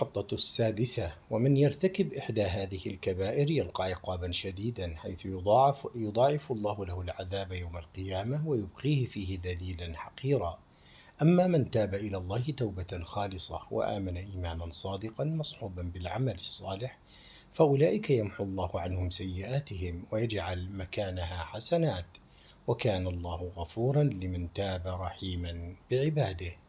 قبضة السادسة ومن يرتكب إحدى هذه الكبائر يلقى عقابا شديدا حيث يضاعف, يضاعف الله له العذاب يوم القيامة ويبقيه فيه ذليلا حقيرا. أما من تاب إلى الله توبة خالصة وآمن إيمانا صادقا مصحوبا بالعمل الصالح فأولئك يمحو الله عنهم سيئاتهم ويجعل مكانها حسنات. وكان الله غفورا لمن تاب رحيما بعباده.